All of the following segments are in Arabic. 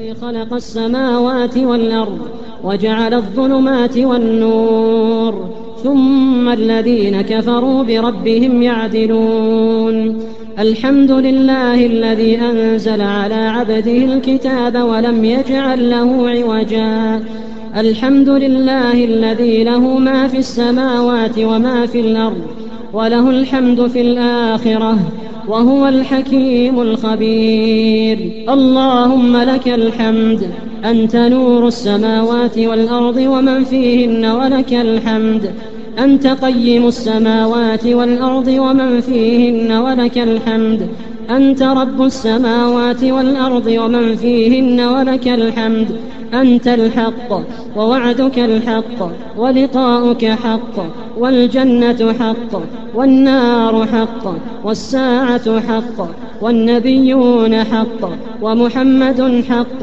خلق السماوات والأرض وجعل الظلمات والنور ثم الذين كفروا بربهم يعدلون. الحمد لله الذي أنزل على عبده الكتاب ولم يجعل له عوجا. الحمد لله الذي له ما في السماوات وما في الأرض وله الحمد في الآخرة. وهو الحكيم الخبير. اللهم لك الحمد أنت نور السماوات والأرض ومن فيهن ولك الحمد. أنت قيم السماوات والأرض ومن فيهن ولك الحمد. أنت رب السماوات والأرض ومن فيهن ولك الحمد. أنت الحق ووعدك الحق ولقاؤك حق والجنة حق والنار حق والساعة حق والنبيون حق ومحمد حق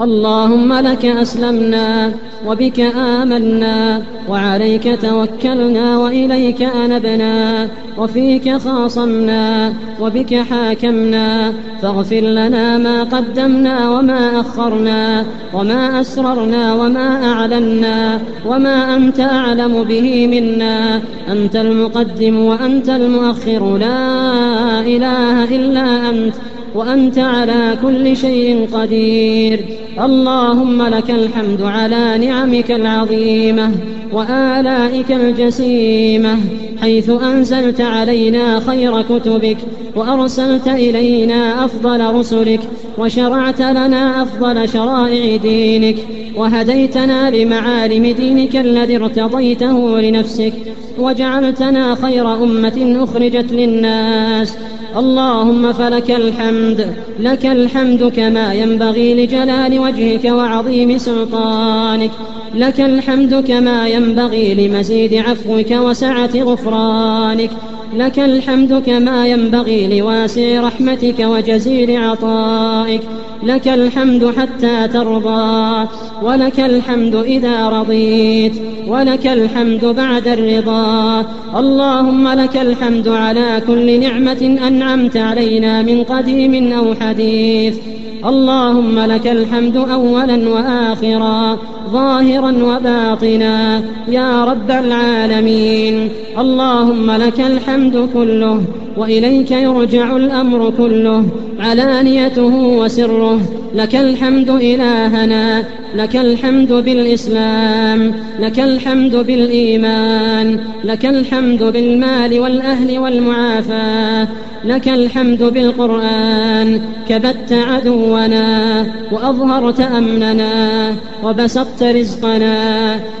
اللهم لك أسلمنا وبك آمنا وعليك توكلنا وإليك أنبنا وفيك خاصمنا وبك حاكمنا فاغفر لنا ما قدمنا وما أخرنا وما أسررنا وما أعلنا وما أنت أعلم به منا أنت المقدم وأنت المؤخر لا إله إلا أنت وأنت على كل شيء قدير اللهم لك الحمد على نعمك العظيمة وآلائك الجسيمة حيث أنزلت علينا خير كتبك وأرسلت إلينا أفضل رسلك وشرعت لنا أفضل شرائع دينك. وهديتنا لمعالم دينك الذي ارتضيته لنفسك وجعلتنا خير أمة أخرجت للناس. اللهم فلك الحمد لك الحمد كما ينبغي لجلال وجهك وعظيم سلطانك لك الحمد كما ينبغي لمزيد عفوك وسعة غفرانك لك الحمد كما ينبغي لواسع رحمتك وجزيل عطائك. لك الحمد حتى ترضى ولك الحمد إذا رضيت ولك الحمد بعد الرضا. اللهم لك الحمد على كل نعمة أنعمت علينا من قديم أو حديث. اللهم لك الحمد أولا وآخرا ظاهرا وباطنا. يا رب العالمين اللهم لك الحمد كله وإليك يرجع الأمر كله. علانيته وسره لك الحمد إلهنا. لك الحمد بالإسلام لك الحمد بالإيمان لك الحمد بالمال والأهل والمعافاة لك الحمد بالقرآن كبت عدونا وأظهرت أمننا وبسطت رزقنا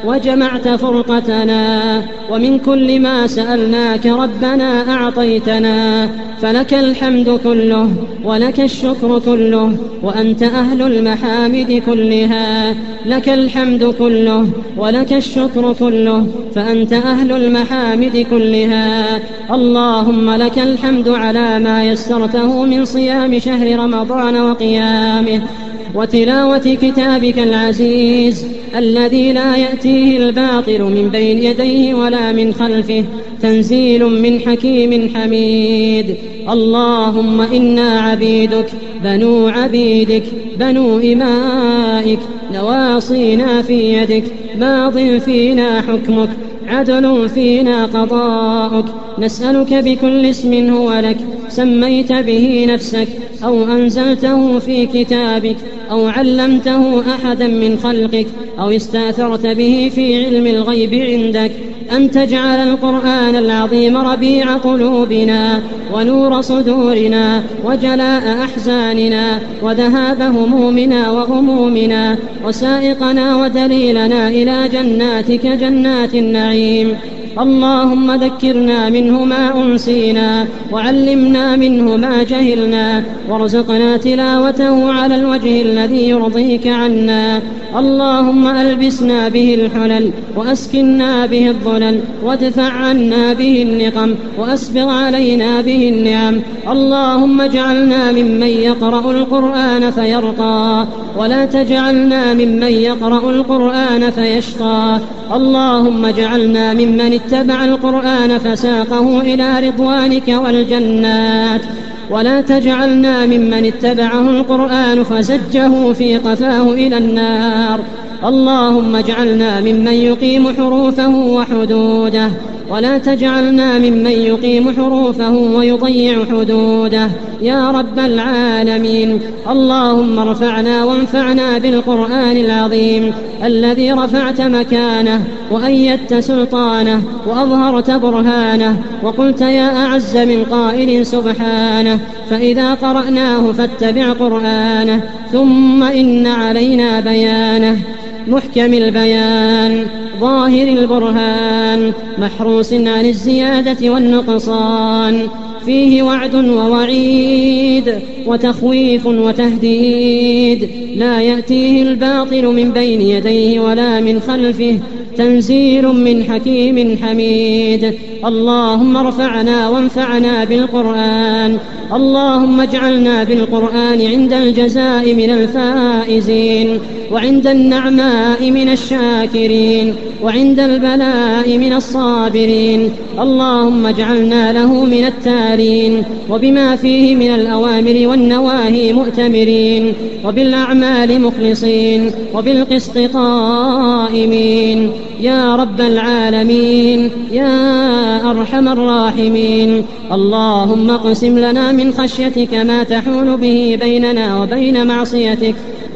وجمعت فرقتنا ومن كل ما سألناك ربنا أعطيتنا فلك الحمد كله ولك الشكر كله وأنت أهل المحامد كلها. لك الحمد كله ولك الشكر كله فأنت أهل المحامد كلها. اللهم لك الحمد على ما يسرته من صيام شهر رمضان وقيامه وتلاوة كتابك العزيز الذي لا يأتيه الباطل من بين يديه ولا من خلفه تنزيل من حكيم حميد. اللهم إنا عبيدك بنو عبيدك بنو إمائك نواصينا في يدك ماض فينا حكمك عدل فينا قضاؤك. نسألك بكل اسم هو لك سميت به نفسك أو أنزلته في كتابك أو علمته أحدا من خلقك أو استأثرت به في علم الغيب عندك. أن تجعل القرآن العظيم ربيع قلوبنا ونور صدورنا وجلاء أحزاننا وذهاب همومنا وغمومنا وسائقنا ودليلنا إلى جناتك جنات النعيم. اللهم ذكرنا منه ما أنسينا وعلمنا منه ما جهلنا وارزقنا تلاوته على الوجه الذي يرضيك عنا. اللهم ألبسنا به الحلل وأسكنا به الظلل وادفع عنا به النقم وأسبغ علينا به النعم. اللهم اجعلنا ممن يقرأ القرآن فيرقى ولا تجعلنا ممن يقرأ القرآن فيشقى. اللهم اجعلنا ممن اتبع القرآن فساقه إلى رضوانك والجنات ولا تجعلنا ممن اتبعه القرآن فزجه في قفاه إلى النار. اللهم اجعلنا ممن يقيم حروفه وحدوده. ولا تجعلنا ممن يقيم حروفه ويضيع حدوده. يا رب العالمين اللهم ارفعنا وانفعنا بالقرآن العظيم الذي رفعت مكانه وأيدت سلطانه وأظهرت برهانه وقلت يا أعز من قائل سبحانه فإذا قرأناه فاتبع قرآنه ثم إن علينا بيانه. محكم البيان. ظاهر البرهان محروس عن الزيادة والنقصان. فيه وعد ووعيد وتخويف وتهديد. لا يأتيه الباطل من بين يديه ولا من خلفه تنزيل من حكيم حميد. اللهم ارفعنا وانفعنا بالقرآن. اللهم اجعلنا بالقرآن عند الجزاء من الفائزين وعند النعماء من الشاكرين. وعند البلاء من الصابرين. اللهم اجعلنا له من التالين. وبما فيه من الأوامر والنواهي مؤتمرين. وبالأعمال مخلصين. وبالقسط قائمين. يا رب العالمين. يا أرحم الراحمين. اللهم اقسم لنا من خشيتك ما تحول به بيننا وبين معصيتك.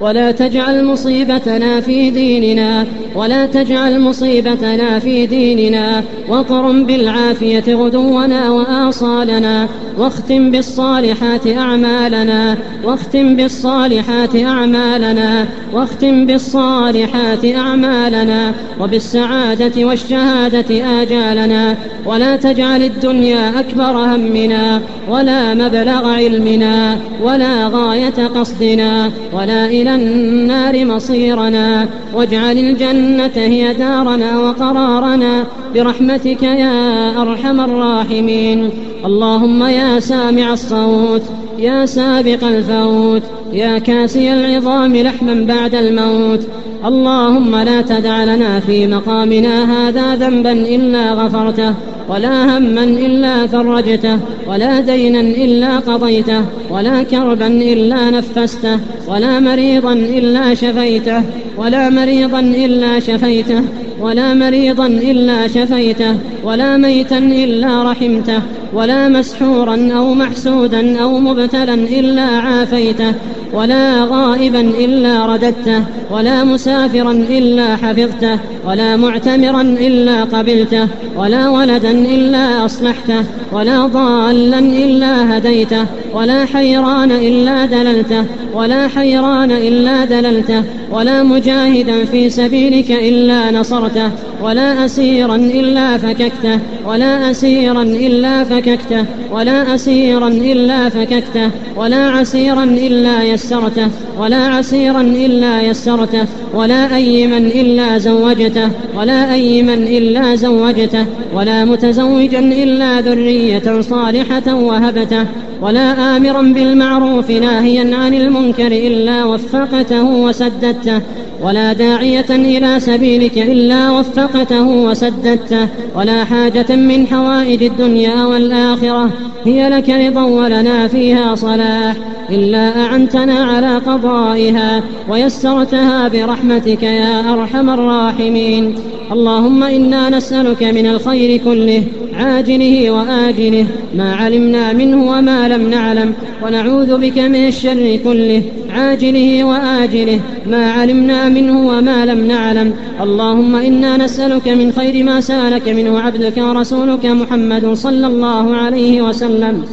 ولا تجعل مصيبتنا في ديننا ولا تجعل مصيبتنا في ديننا. وقرم بالعافية غدونا وآصالنا واختم بالصالحات أعمالنا. واختم بالصالحات أعمالنا واختم بالصالحات أعمالنا. وبالسعادة والشهادة آجالنا. ولا تجعل الدنيا أكبر همنا ولا مبلغ علمنا ولا غاية قصدنا. ولا إلى النار مصيرنا. واجعل الجنة هي دارنا وقرارنا. برحمتك يا أرحم الراحمين. اللهم يا سامع الصوت يا سابق الفوت يا كاسي العظام لحما بعد الموت. اللهم لا تدع لنا في مقامنا هذا ذنبا إلا غفرته. ولا هما إلا فرجته ولا دينا إلا قضيته ولا كربا إلا نفسته ولا مريضا إلا شفيته ولا مريضا إلا شفيته ولا مريضا إلا شفيته ولا ميتا إلا رحمته ولا مسحورا أو محسودا أو مبتلا إلا عافيته ولا غائبا إلا رددته ولا مسافرا إلا حفظته ولا معتمرا إلا قبلته. ولا ولدا إلا أصلحته ولا ضالا إلا هديته ولا حيران إلا دللته ولا حيران إلا دللته ولا مجاهدا في سبيلك إلا نصرته ولا أسيرا إلا فككته ولا أسيرا إلا فككته ولا أسيرا إلا فككته ولا عسيرا إلا يسرته ولا عسيرا إلا يسرته ولا أيما إلا زوجته ولا أيما إلا زوجته. ولا متزوجا إلا ذرية صالحة وهبته. ولا آمرا بالمعروف ناهيا عن المنكر إلا وفقته وسددته ولا داعية إلى سبيلك إلا وفقته وسددته ولا حاجة من حوائج الدنيا والآخرة هي لك رضا ولنا فيها صلاح إلا أعنتنا على قضائها ويسرتها برحمتك يا أرحم الراحمين. اللهم إنا نسألك من الخير كله عاجله وآجله ما علمنا منه وما لم نعلم ونعوذ بك من الشر كله. عاجله وآجله ما علمنا منه وما لم نعلم. اللهم إنا نسألك من خير ما سألك منه عبدك ورسولك محمد صلى الله عليه وسلم.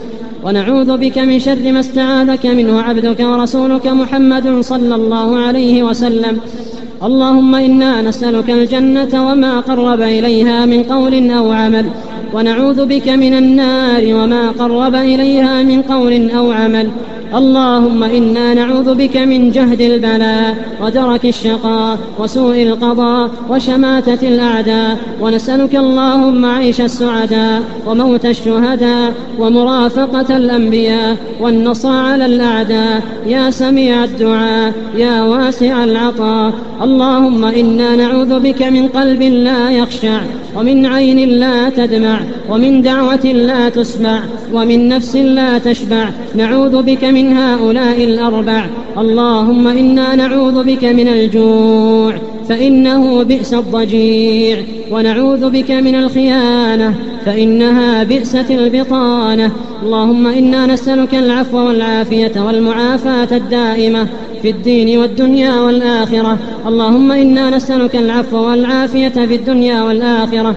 ونعوذ بك من شر ما استعاذك منه عبدك ورسولك محمد صلى الله عليه وسلم. اللهم إنا نسألك الجنة وما قرب إليها من قول أو عمل. ونعوذ بك من النار وما قرب إليها من قول أو عمل. اللهم إنا نعوذ بك من جهد البلاء ودرك الشقاء وسوء القضاء وشماتة الأعداء. ونسألك اللهم عيش السعداء وموت الشهداء ومرافقة الأنبياء والنصر على الأعداء. يا سميع الدعاء يا واسع العطاء. اللهم إنا نعوذ بك من قلب لا يخشع. ومن عين لا تدمع ومن دعوة لا تسمع ومن نفس لا تشبع. نعوذ بك من هؤلاء الأربع. اللهم إنا نعوذ بك من الجوع فإنه بئس الضجيع. ونعوذ بك من الخيانة فإنها بئست البطانة. اللهم إنا نسألك العفو والعافية والمعافاة الدائمة. في الدين والدنيا والآخرة. اللهم إنا نسألك العفو والعافية في الدنيا والآخرة.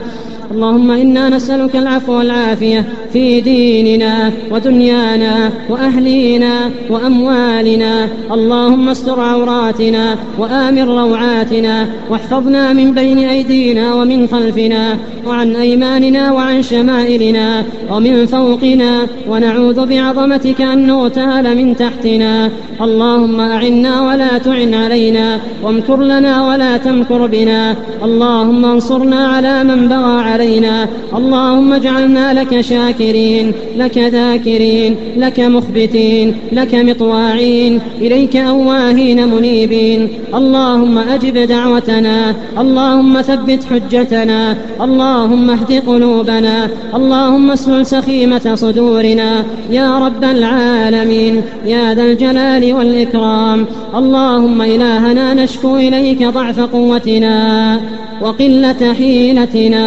اللهم إنا نسألك العفو والعافية. في ديننا ودنيانا وأهلينا وأموالنا. اللهم استر عوراتنا وآمن روعاتنا واحفظنا من بين أيدينا ومن خلفنا وعن أيماننا وعن شمائلنا ومن فوقنا. ونعوذ بعظمتك أن نغتال من تحتنا. اللهم أعنا ولا تعن علينا وامكر لنا ولا تمكر بنا. اللهم انصرنا على من بغى علينا. اللهم اجعلنا لك شاكرين. لك ذاكرين لك مخبتين لك مطواعين إليك أواهين منيبين. اللهم أجب دعوتنا اللهم ثبت حجتنا اللهم اهد قلوبنا اللهم اسلل سخيمة صدورنا. يا رب العالمين يا ذا الجلال والإكرام. اللهم إلهنا نشكو إليك ضعف قوتنا وقلة حيلتنا.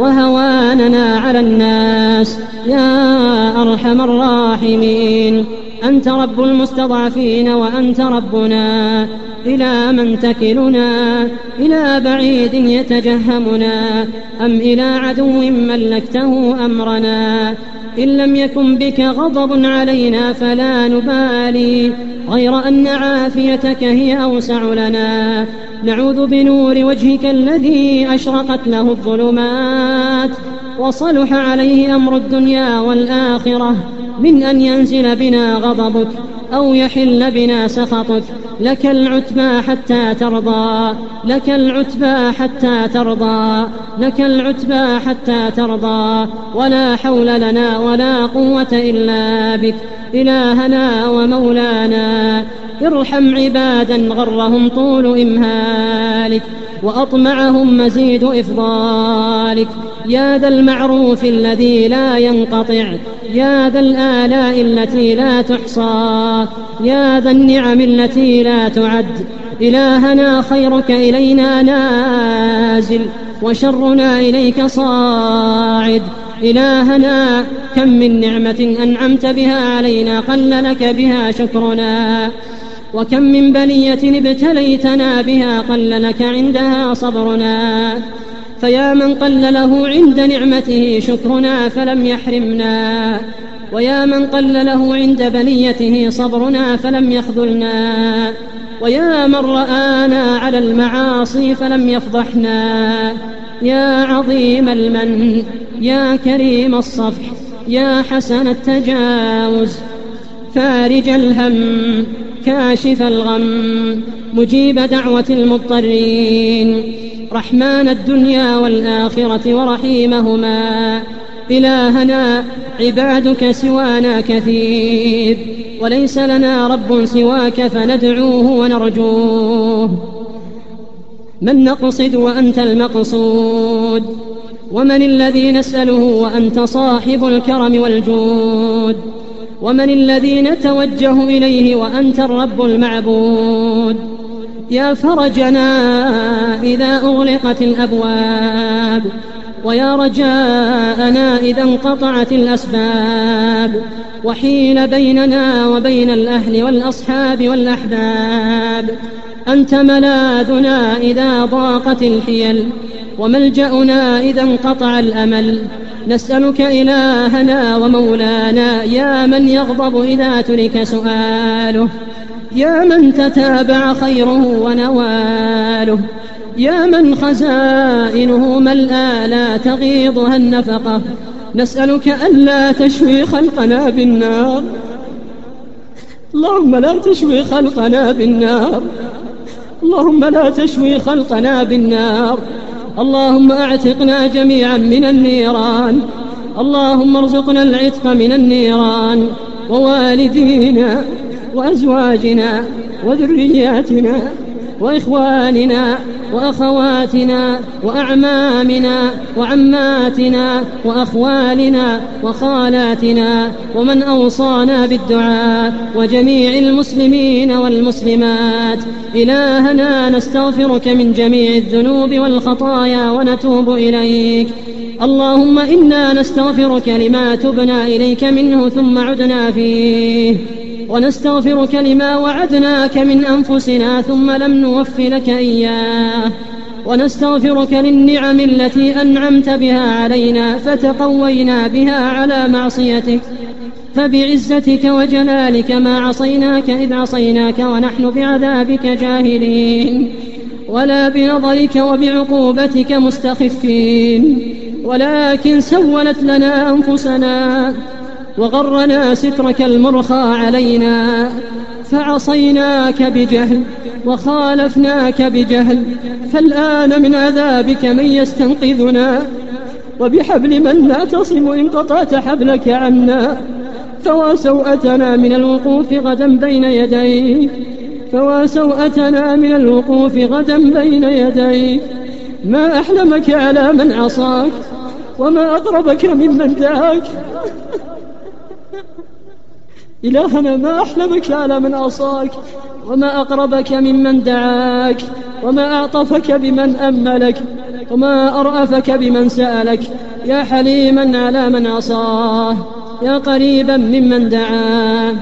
وهواننا على الناس. يا أرحم الراحمين. أنت رب المستضعفين وأنت ربنا. إلى من تكلنا؟ إلى بعيد يتجهمنا. أم إلى عدو ملكته أمرنا؟ إن لم يكن بك غضب علينا فلا نبالي. غير أن عافيتك هي أوسع لنا. نعوذ بنور وجهك الذي أشرقت له الظلمات وصلح عليه أمر الدنيا والآخرة من أن ينزل بنا غضبك أو يحل بنا سخطك لك العتبى حتى ترضى لك العتبى حتى ترضى لك العتبى حتى ترضى ولا حول لنا ولا قوة إلا بك إلهنا ومولانا ارحم عبادا غرهم طول إمهالك وأطمعهم مزيد إفضالك يا ذا المعروف الذي لا ينقطع يا ذا الآلاء التي لا تحصى يا ذا النعم التي لا تعد إلهنا خيرك إلينا نازل وشرنا إليك صاعد إلهنا كم من نعمة أنعمت بها علينا قل لك بها شكرنا وكم من بلية ابتليتنا بها قل لك عندها صبرنا. فيا من قل له عند نعمته شكرنا فلم يحرمنا. ويا من قل له عند بليته صبرنا فلم يخذلنا. ويا من رآنا على المعاصي فلم يفضحنا. يا عظيم المن يا كريم الصفح يا حسن التجاوز فارج الهم. كاشف الغم مجيب دعوة المضطرين رحمن الدنيا والآخرة ورحيمهما إلهنا عبادك سوانا كثير وليس لنا رب سواك فندعوه ونرجوه من نقصد وأنت المقصود ومن الذي نسأله وأنت صاحب الكرم والجود ومن الذي نتوجه إليه وأنت الرب المعبود. يا فرجنا إذا أغلقت الأبواب ويا رجاءنا إذا انقطعت الأسباب وحيل بيننا وبين الأهل والأصحاب والأحباب. أنت ملاذنا إذا ضاقت الحيل وملجأنا إذا انقطع الأمل. نسألك إلهنا ومولانا يا من يغضب إذا ترك سؤاله. يا من تتابع خيره ونواله. يا من خزائنه ملآ لا تغيضها النفقة نسألك ألا تشوي خلقنا بالنار. اللهم لا تشوي خلقنا بالنار. اللهم لا تشوي خلقنا بالنار. اللهم أعتقنا جميعا من النيران. اللهم ارزقنا العتق من النيران. ووالدينا وأزواجنا وذرياتنا وإخواننا وأخواتنا وأعمامنا وعماتنا وأخوالنا وخالاتنا ومن أوصانا بالدعاء وجميع المسلمين والمسلمات. إلهنا نستغفرك من جميع الذنوب والخطايا ونتوب إليك. اللهم إنا نستغفرك لما تبنا إليك منه ثم عدنا فيه. ونستغفرك لما وعدناك من أنفسنا ثم لم نوف لك إياه. ونستغفرك للنعم التي أنعمت بها علينا فتقوينا بها على معصيتك. فبعزتك وجلالك ما عصيناك إذ عصيناك ونحن بعذابك جاهلين. ولا بنظرك وبعقوبتك مستخفين. ولكن سولت لنا أنفسنا وغرنا سترك المرخى علينا فعصيناك بجهل وخالفناك بجهل فالآن من عذابك من يستنقذنا. وبحبل من نعتصم إن قطعت حبلك عنا فوا سوءتنا من الوقوف غدا بين يديك فوا سوءتنا من الوقوف غدا بين يديك ما أحلمك على من عصاك وما أقربك ممن دعاك إلهنا ما أحلمك على من عصاك وما أقربك ممن دعاك وما أعطفك بمن أملك وما أرأفك بمن سألك. يا حليما على من عصاه يا قريبا ممن دعاه.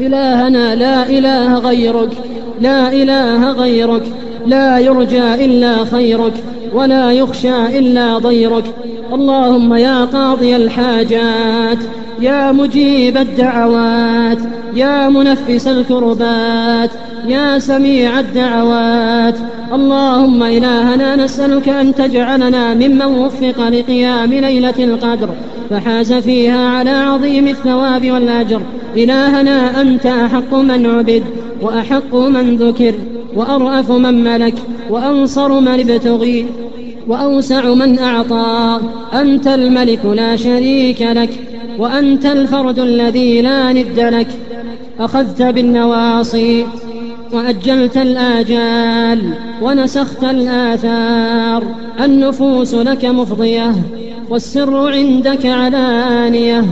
إلهنا لا إله غيرك لا إله غيرك لا يرجى إلا خيرك ولا يخشى إلا ضيرك. اللهم يا قاضي الحاجات يا مجيب الدعوات يا منفس الكربات يا سميع الدعوات. اللهم إلهنا نسألك أن تجعلنا ممن وفق لقيام ليلة القدر فحاز فيها على عظيم الثواب والأجر. إلهنا أنت أحق من عبد وأحق من ذكر وأرأف من ملك وأنصر من ابتغي وأوسع من أعطى. أنت الملك لا شريك لك. وأنت الفرد الذي لا ند لك أخذت بالنواصي وأجلت الآجال ونسخت الآثار النفوس لك مفضية والسر عندك علانية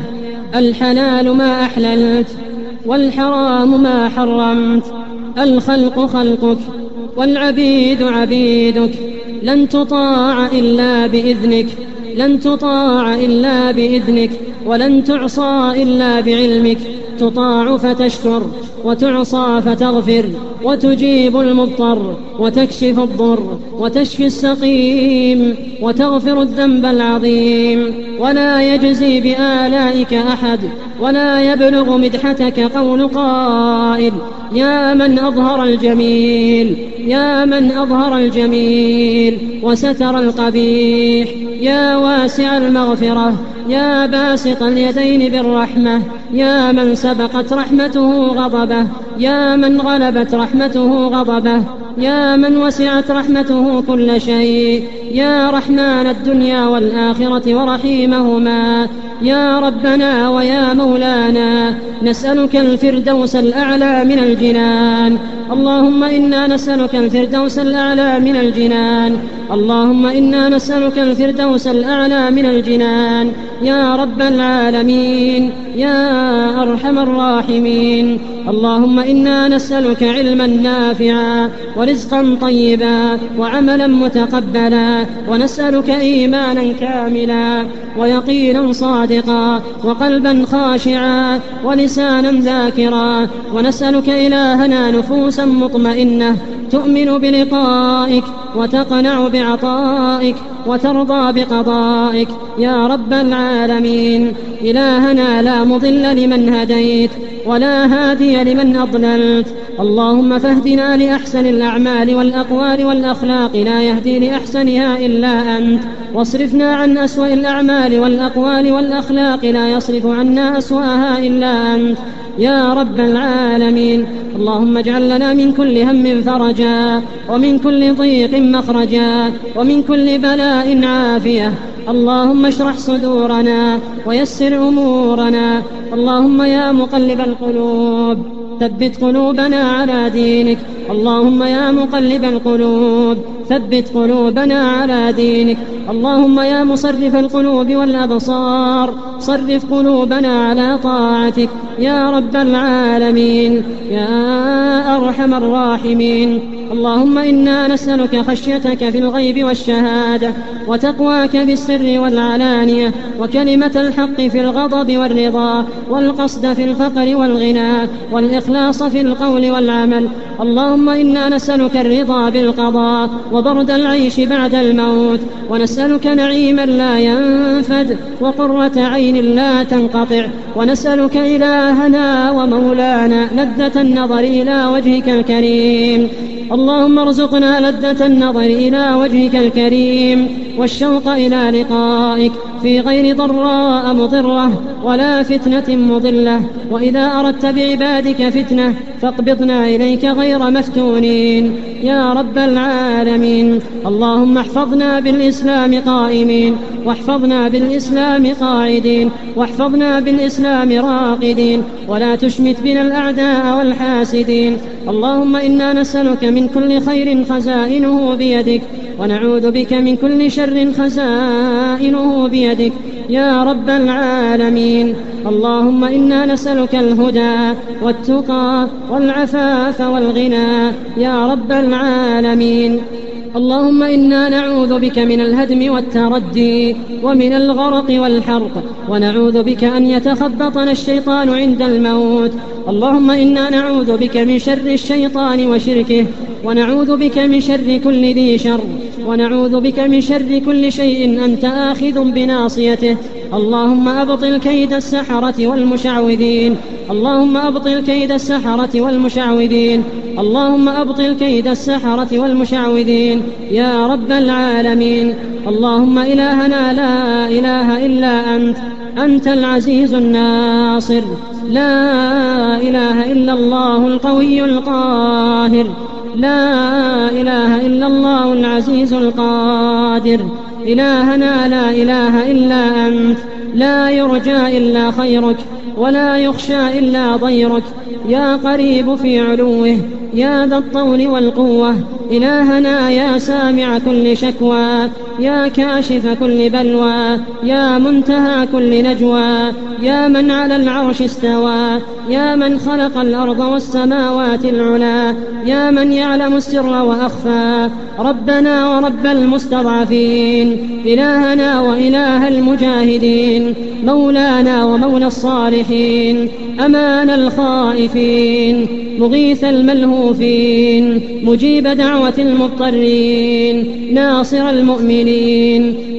الحلال ما أحللت والحرام ما حرمت الخلق خلقك والعبيد عبيدك لن تطاع إلا بإذنك لن تطاع إلا بإذنك. ولن تعصى إلا بعلمك. تطاع فتشكر وتعصى فتغفر وتجيب المضطر وتكشف الضر وتشفي السقيم وتغفر الذنب العظيم. ولا يجزي بآلائك أحد ولا يبلغ مدحتك قول قائل. يا من أظهر الجميل يا من أظهر الجميل وستر القبيح. يا واسع المغفرة يا باسط اليدين بالرحمة يا من سبقت رحمته غضبه يا من غلبت رحمته غضبه يا من وسعت رحمته كل شيء. يا رحمن الدنيا والآخرة ورحيمهما يا ربنا ويا مولانا نسألك الفردوس الأعلى من الجنان. اللهم إنا نسألك الفردوس الأعلى من الجنان. اللهم إنا نسألك الفردوس الأعلى من الجنان. يا رب العالمين يا أرحم الراحمين. اللهم إنا نسألك علما نافعا ورزقا طيبا وعملا متقبلا. ونسألك إيمانا كاملا ويقينا صادقا وقلبا خاشعا ولسانا ذاكرا ونسألك إلهنا نفوسا مطمئنة تؤمن بلقائك وتقنع بعطائك وترضى بقضائك. يا رب العالمين إلهنا لا مضل لمن هديت ولا هادي لمن أضللت. اللهم فاهدنا لأحسن الأعمال والأقوال والأخلاق لا يهدي لأحسنها إلا أنت. واصرفنا عن أسوأ الأعمال والأقوال والأخلاق لا يصرف عنا أسوأها إلا أنت. يا رب العالمين. اللهم اجعل لنا من كل هم فرجا ومن كل ضيق مخرجا ومن كل بلاء عافية. اللهم اشرح صدورنا ويسر أمورنا. اللهم يا مقلب القلوب. ثبت قلوبنا على دينك. اللهم يا مقلب القلوب ثبت قلوبنا على دينك. اللهم يا مصرف القلوب والأبصار صرف قلوبنا على طاعتك. يا رب العالمين يا أرحم الراحمين. اللهم إنا نسألك خشيتك في الغيب والشهادة وتقواك بالسر والعلانية وكلمة الحق في الغضب والرضا والقصد في الفقر والغنى والإخلاص في القول والعمل. اللهم إنا نسألك الرضا بالقضاء وبرد العيش بعد الموت ونسألك نعيما لا ينفد وقرة عين لا تنقطع ونسألك إلهنا ومولانا لذة النظر إلى وجهك الكريم. اللهم ارزقنا لذة النظر إلى وجهك الكريم. والشوق إلى لقائك في غير ضراء مضرة ولا فتنة مضلة. وإذا أردت بعبادك فتنة فاقبضنا إليك غير مفتونين. يا رب العالمين اللهم احفظنا بالإسلام قائمين واحفظنا بالإسلام قاعدين واحفظنا بالإسلام راقدين ولا تشمت بنا الأعداء والحاسدين. اللهم إنا نسألك من كل خير خزائنه بيدك ونعوذ بك من كل شر خزائنه بيدك. يا رب العالمين. اللهم إنا نسألك الهدى والتقى والعفاف والغنى. يا رب العالمين. اللهم إنا نعوذ بك من الهدم والتردي ومن الغرق والحرق. ونعوذ بك أن يتخبطنا الشيطان عند الموت. اللهم إنا نعوذ بك من شر الشيطان وشركه. ونعوذ بك من شر كل ذي شر. ونعوذ بك من شر كل شيء أنت آخذ بناصيته. اللهم أبطل كيد السحرة والمشعوذين. اللهم أبطل كيد السحرة والمشعوذين. اللهم أبطل كيد السحرة والمشعوذين. يا رب العالمين. اللهم إلهنا لا إله إلا أنت. أنت العزيز الناصر. لا إله إلا الله القوي القاهر. لا إله إلا الله العزيز القادر. إلهنا لا إله إلا أنت. لا يرجى إلا خيرك ولا يخشى إلا ضيرك. يا قريب في علوه يا ذا الطول والقوة. إلهنا يا سامع كل شكوى يا كاشف كل بلوى يا منتهى كل نجوى يا من على العرش استوى يا من خلق الأرض والسماوات العلا يا من يعلم السر وأخفى ربنا ورب المستضعفين إلهنا وإله المجاهدين مولانا ومولى الصالحين أمان الخائفين مغيث الملهوفين مجيب دعوة المضطرين ناصر المؤمنين.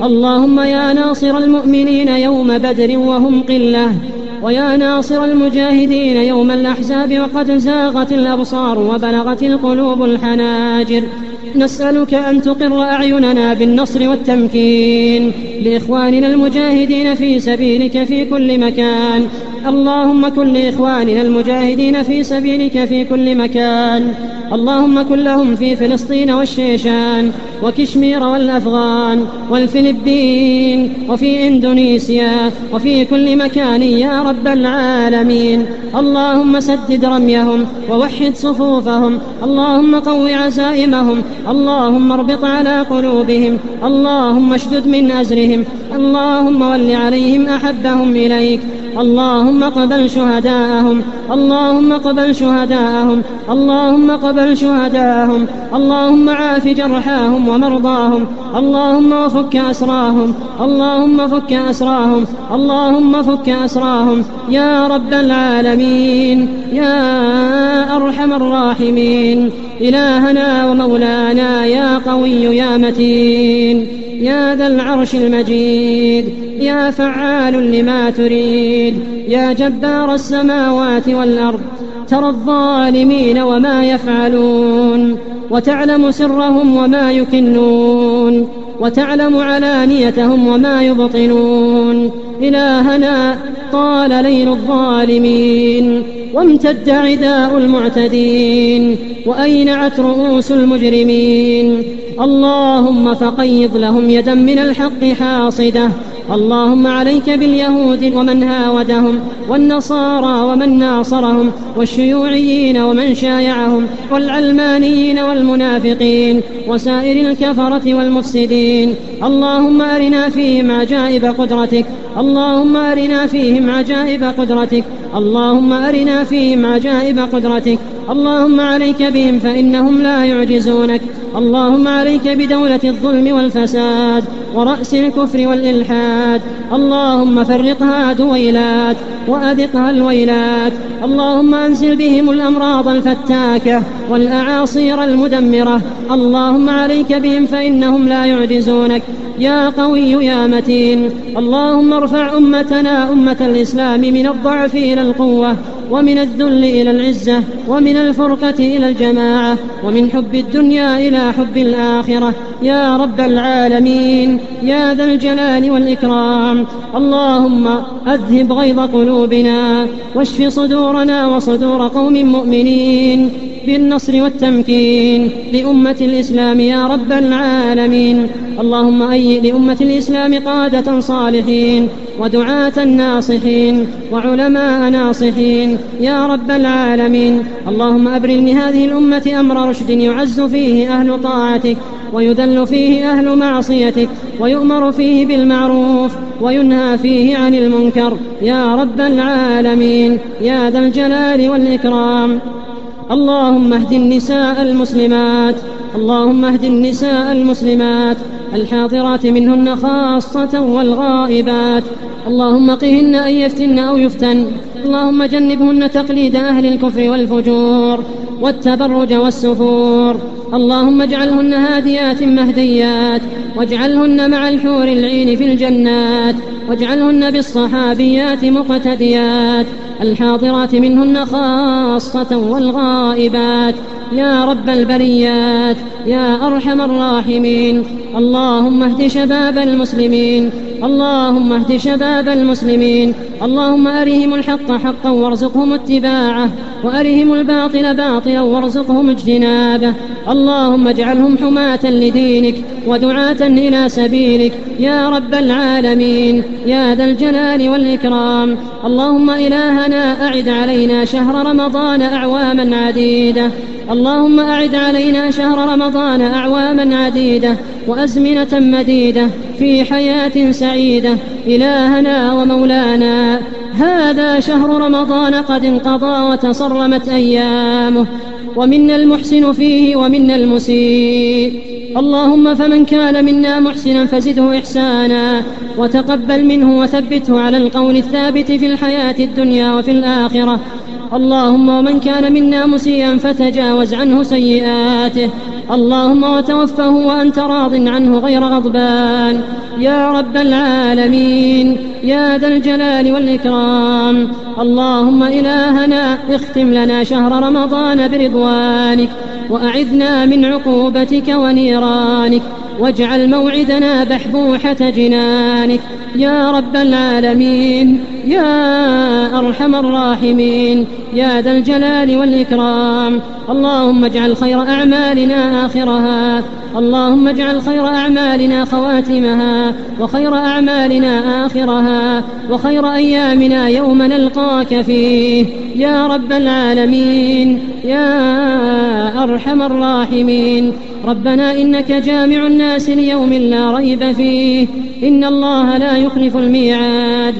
اللهم يا ناصر المؤمنين يوم بدر وهم قلة ويا ناصر المجاهدين يوم الأحزاب وقد زاغت الأبصار وبلغت القلوب الحناجر. نسألك أن تقر أعيننا بالنصر والتمكين لإخواننا المجاهدين في سبيلك في كل مكان. اللهم كن لإخواننا المجاهدين في سبيلك في كل مكان. اللهم كن لهم في فلسطين والشيشان وكشمير والأفغان والفلبين وفي إندونيسيا وفي كل مكان يا رب العالمين. اللهم سدد رميهم ووحد صفوفهم. اللهم قو عزائمهم. اللهم اربط على قلوبهم. اللهم اشدد من أزرهم. اللهم ول عليهم أحبهم إليك. اللهم قبل شهداءهم اللهم قبل شهداءهم اللهم قبل شهداءهم اللهم عاف جرحاهم ومرضاهم اللهم وفك أسراهم اللهم فك أسراهم اللهم فك أسراهم. يا رب العالمين يا أرحم الراحمين إلهنا ومولانا يا قوي يا متين يا ذا العرش المجيد. يا فعال لما تريد. يا جبار السماوات والأرض ترى الظالمين وما يفعلون. وتعلم سرهم وما يكنون. وتعلم علانيتهم وما يبطنون. إلهنا طال ليل الظالمين. وامتد عداء المعتدين. وأينعت رؤوس المجرمين؟ اللهم فقيض لهم يدا من الحق حاصدة. اللهم عليك باليهود ومن هاودهم والنصارى ومن ناصرهم والشيوعيين ومن شايعهم والعلمانيين والمنافقين وسائر الكفرة والمفسدين. اللهم أرنا فيهم عجائب قدرتك. اللهم أرنا فيهم عجائب قدرتك. اللهم أرنا فيهم عجائب قدرتك. اللهم عليك بهم فإنهم لا يعجزونك. اللهم عليك بدولة الظلم والفساد. ورأس الكفر والإلحاد. اللهم فرقها دويلات وأذقها الويلات. اللهم أنزل بهم الأمراض الفتاكة والأعاصير المدمرة. اللهم عليك بهم فإنهم لا يعجزونك. يا قوي يا متين. اللهم ارفع أمتنا أمة الإسلام من الضعف إلى القوة ومن الذل إلى العزة ومن الفرقة إلى الجماعة ومن حب الدنيا إلى حب الآخرة. يا رب العالمين يا ذا الجلال والإكرام. اللهم أذهب غيظ قلوبنا واشف صدورنا وصدور قوم مؤمنين. بالنصر والتمكين لأمة الإسلام يا رب العالمين. اللهم أي لأمة الإسلام قادة صالحين ودعاة ناصحين وعلماء ناصحين يا رب العالمين. اللهم أبرل لهذه الأمة أمر رشد يعز فيه أهل طاعتك. ويذل فيه أهل معصيتك ويؤمر فيه بالمعروف وينهى فيه عن المنكر. يا رب العالمين يا ذا الجلال والإكرام. اللهم اهد النساء المسلمات اللهم اهد النساء المسلمات. الحاضرات منهن خاصة والغائبات. اللهم قهن أن يفتن أو يفتن. اللهم جنبهن تقليد أهل الكفر والفجور والتبرج والسفور. اللهم اجعلهن هاديات مهديات واجعلهن مع الحور العين في الجنات واجعلهن بالصحابيات مقتديات. الحاضرات منهن خاصة والغائبات. يا رب البريات يا أرحم الراحمين. اللهم اهد شباب المسلمين اللهم اهد شباب المسلمين. اللهم أرهم الحق حقا وارزقهم اتباعه وأرهم الباطل باطلا وارزقهم اجتنابه. اللهم اجعلهم حماة لدينك ودعاة إلى سبيلك. يا رب العالمين يا ذا الجلال والإكرام. اللهم إلهنا أعد علينا شهر رمضان أعواما عديدة. اللهم أعد علينا شهر رمضان أعواما عديدة وأزمنة مديدة في حياة سعيدة إلهنا ومولانا. هذا شهر رمضان قد انقضى وتصرمت أيامه. ومنا المحسن فيه ومنا المسيء. اللهم فمن كان منا محسنا فزده إحسانا. وتقبل منه وثبته على القول الثابت في الحياة الدنيا وفي الآخرة. اللهم ومن كان منا مسيئا فتجاوز عنه سيئاته. اللهم وتوفه وأنت راض عنه غير غضبان. يا رب العالمين يا ذا الجلال والإكرام. اللهم إلهنا اختم لنا شهر رمضان برضوانك. وأعذنا من عقوبتك ونيرانك واجعل موعدنا بحبوحة جنانك. يا رب العالمين يا أرحم الراحمين يا ذا الجلال والإكرام. اللهم اجعل خير أعمالنا آخرها اللهم اجعل خير أعمالنا خواتمها وخير أعمالنا آخرها وخير أيامنا يوم نلقاك فيه. يا رب العالمين يا أرحم الراحمين. ربنا إنك جامع الناس ليوم لا ريب فيه. إن الله لا يخلف الميعاد.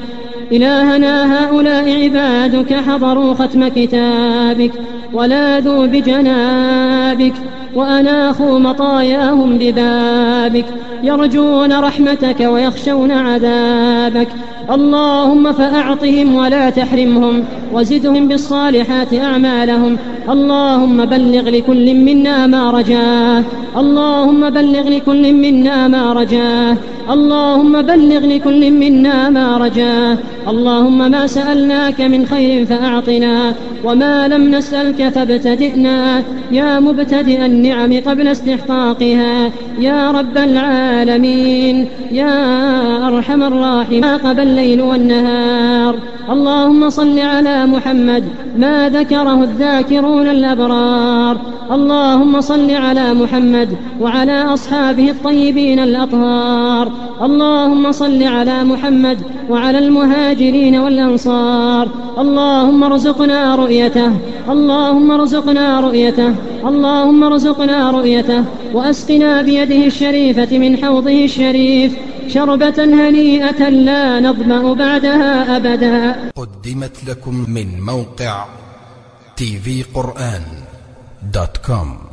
إلهنا هؤلاء عبادك حضروا ختم كتابك ولاذوا بجنابك وأناخوا مطاياهم ببابك. يرجون رحمتك ويخشون عذابك. اللهم فأعطهم ولا تحرمهم وزدهم بالصالحات أعمالهم. اللهم بلغ لكل منا ما رجاه. اللهم بلغ لكل منا ما رجاه. اللهم بلغ لكل منا ما رجاه. اللهم ما سألناك من خير فأعطنا وما لم نسألك فابتدئنا. يا مبتدئ النعم قبل استحقاقها. يا رب العالمين. يا أرحم الراحمين. قبل الليل والنهار. اللهم صل على محمد ما ذكره الذاكرون الأبرار. اللهم صل على محمد وعلى أصحابه الطيبين الأطهار. اللهم صل على محمد وعلى المهاجرين والأنصار. اللهم ارزقنا رؤيته. اللهم ارزقنا رؤيته. اللهم ارزقنا رؤيته. وأسقنا بيده الشريفة من حوضه الشريف. شربة هنيئة لا نظمأ بعدها أبدا. قدمت لكم من موقع تي في قرآن دوت كوم